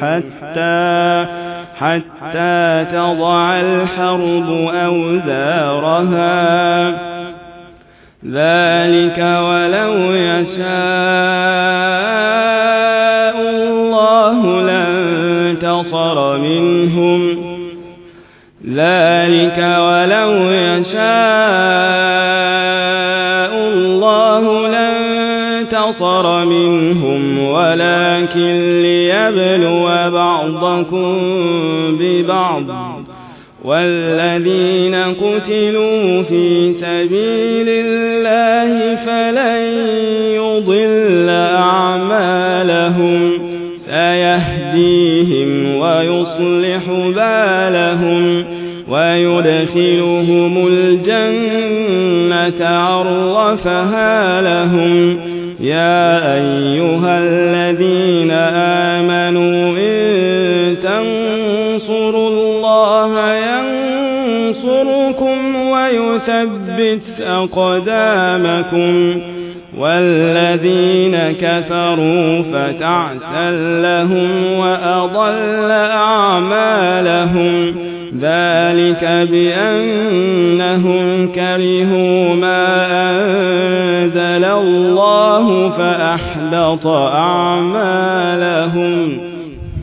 حتى حتى تضع الحرب أوزارها. ذلك ولو يشاء. سبيل الله فلن يضل أعمالهم. سيهديهم ويصلح بالهم ويدخلهم الجنة عرفها لهم. يا أيها الذين آمنوا إن تنصروا الله ينصركم ويثبت أقدامكم والذين كفروا فتعسا لهم وأضل أعمالهم ذلك بأنهم كرهوا ما أنزل الله فأحبط أعمالهم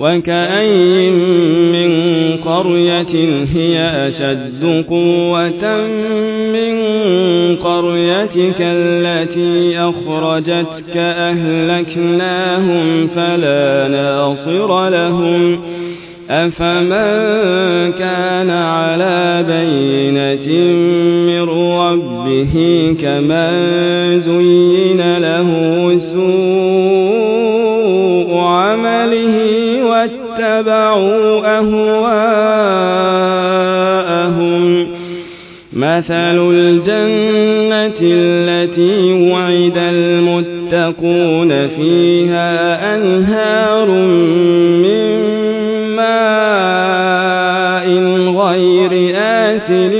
وكأين من قرية هي أشد قوة من قريتك التي أخرجتك أهلكناهم فلا ناصر لهم أفمن كان على بينة من ربه كمن زين له سوء واتبعوا أهواءهم. مثل الجنة التي وعد المتقون فيها أنهار من ماء غير آسل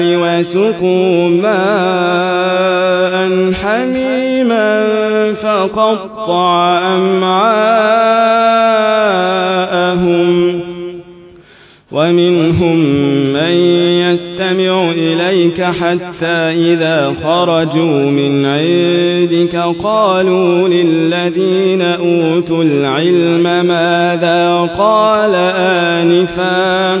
وسقوا ماء حميما فقطع أمعاءهم ومنهم من يستمع إليك حتى إذا خرجوا من عندك قالوا للذين أوتوا العلم ماذا قال آنفا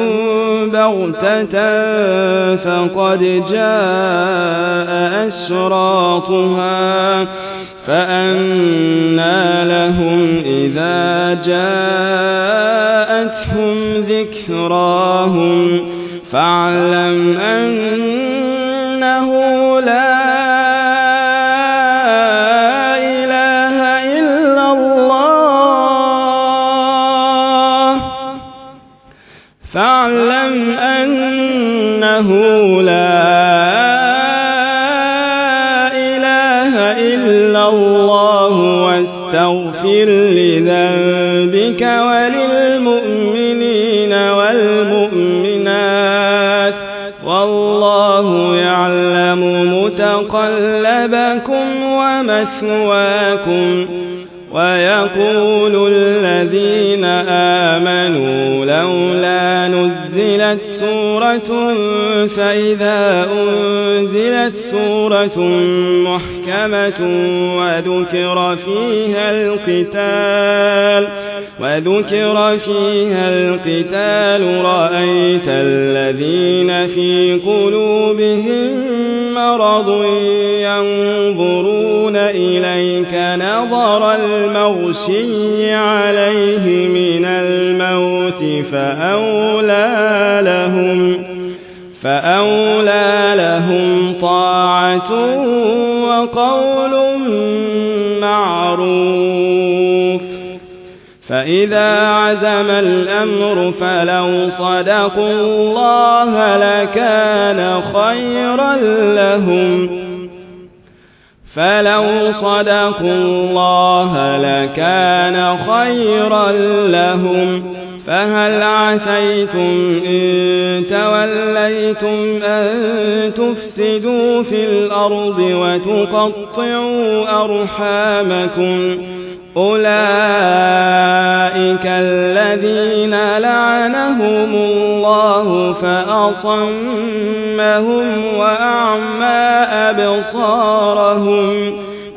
بغتة فقد جاء أشراطها فأنى لهم إذا جاءتهم ذكراهم فاعلم أنه واستغفر لذنبك وللمؤمنين والمؤمنات. والله يعلم متقلبكم ومثواكم. ويقول الذين آمنوا لولا نزلت سورة فإذا أنزلت سورة محكمة وذكر فيها القتال وذكر فيها القتال رأيت الذين في قلوبهم مرض ينظرون إليك نظر المغشي عليه من الموت فأولى لهم. فأولى لهم طاعة وقول معروف فإذا عزم الأمر فلو صدقوا الله لكان خيرا لهم فلو صدقوا الله لكان خيرا لهم فهل عسيتم إن توليتم أن تفسدوا في الأرض وتقطعوا أرحامكم أولئك الذين لعنهم الله فأصمهم وأعمى أبصارهم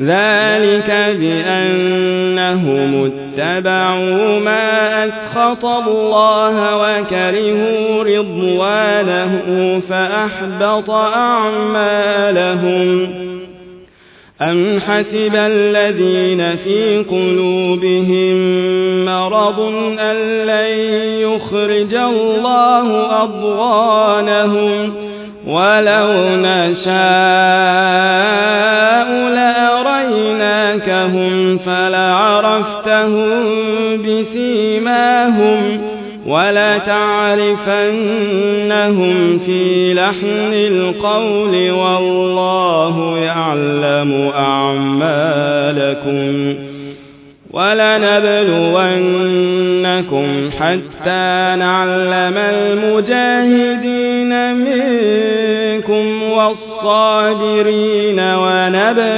ذلك بأنهم اتبعوا ما أسخط الله وكرهوا رضوانه فأحبط أعمالهم. أم حسب الذين في قلوبهم مرض أن لن يخرج الله أضغانهم ولو نشاء فلعرفتهم بسيماهم ولتعرفنهم في لحن القول والله يعلم أعمالكم ولنبلونكم حتى نعلم المجاهدين منكم والصابرين ونبلو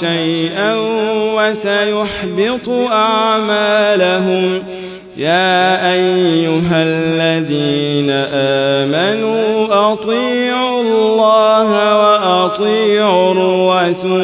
شيئا وسيحبط أعمالهم. يا أيها الذين آمنوا أطيعوا الله وأطيعوا الرسول.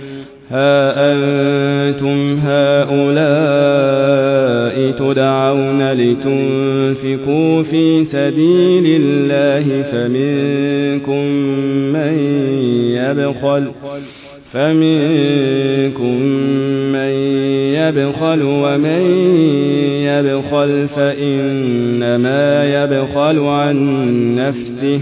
ها أنتم هؤلاء تدعون لتنفقوا في سبيل الله فمنكم من يبخل فمنكم من يبخل ومن يبخل فإنما يبخل عن نفسه